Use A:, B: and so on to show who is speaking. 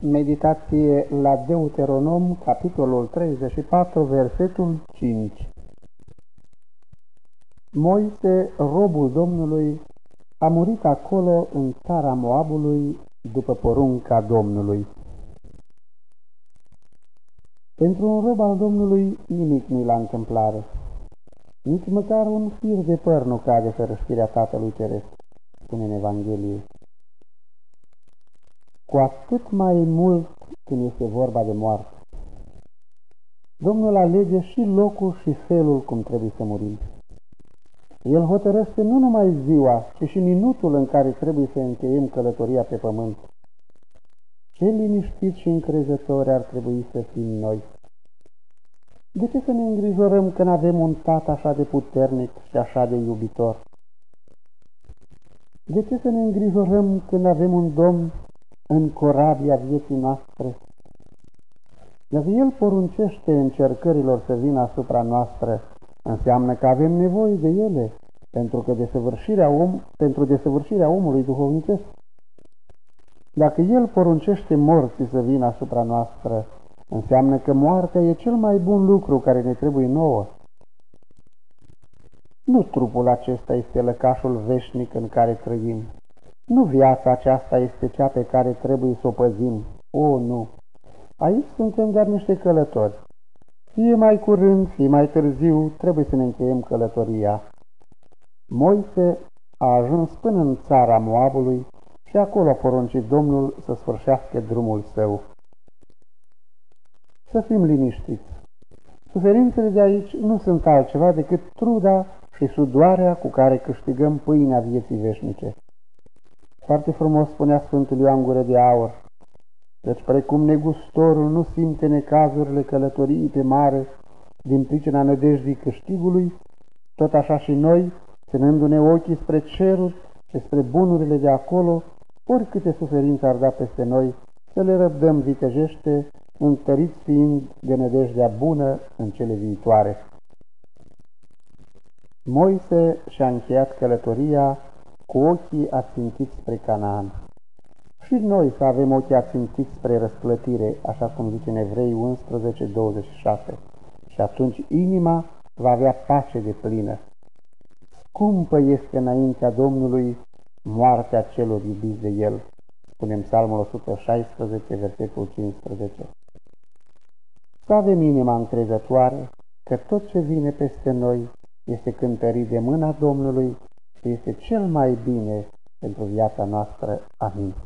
A: Meditație la Deuteronom, capitolul 34, versetul 5 Moise, robul Domnului, a murit acolo în țara Moabului după porunca Domnului. Pentru un rob al Domnului nimic nu-i la întâmplare. Nici măcar un fir de păr nu cade fără știrea Tatălui Ceresc, spune în Evanghelie cu atât mai mult când este vorba de moarte. Domnul alege și locul și felul cum trebuie să murim. El hotărăște nu numai ziua, ci și minutul în care trebuie să încheiem călătoria pe pământ. Ce liniștit și încrezători ar trebui să fim noi. De ce să ne îngrijorăm când avem un tată așa de puternic și așa de iubitor? De ce să ne îngrijorăm când avem un Domn în corabia vieții noastre. Dacă El poruncește încercărilor să vină asupra noastră, înseamnă că avem nevoie de ele pentru, că desăvârșirea om, pentru desăvârșirea omului duhovnicesc. Dacă El poruncește morții să vină asupra noastră, înseamnă că moartea e cel mai bun lucru care ne trebuie nouă. Nu trupul acesta este lăcașul veșnic în care trăim. Nu viața aceasta este cea pe care trebuie să o păzim. O, nu! Aici suntem doar niște călători. Fie mai curând, fie mai târziu, trebuie să ne încheiem călătoria. Moise a ajuns până în țara Moabului și acolo a poruncit Domnul să sfârșească drumul său. Să fim liniștiți. Suferințele de aici nu sunt altceva decât truda și sudoarea cu care câștigăm pâinea vieții veșnice. Foarte frumos spunea Sfântul Ioan Gură de Aur. Deci precum negustorul nu simte necazurile călătorii pe mare din pricina nădejdii câștigului, tot așa și noi, ținându-ne ochii spre ceruri și spre bunurile de acolo, oricâte suferințe ar da peste noi, să le răbdăm vitejește, întăriți fiind de nădejdea bună în cele viitoare. Moise și-a încheiat călătoria cu ochii ațintiți spre Canaan. Și noi să avem ochii ațintiți spre răsplătire, așa cum zice în Evrei 11, 26. Și atunci inima va avea pace de plină. Scumpă este înaintea Domnului moartea celor iubiți de El, spunem Psalmul 116, versetul 15. Să avem inima încrezătoare că tot ce vine peste noi este cântărit de mâna Domnului este cel mai bine pentru viața noastră. Amin.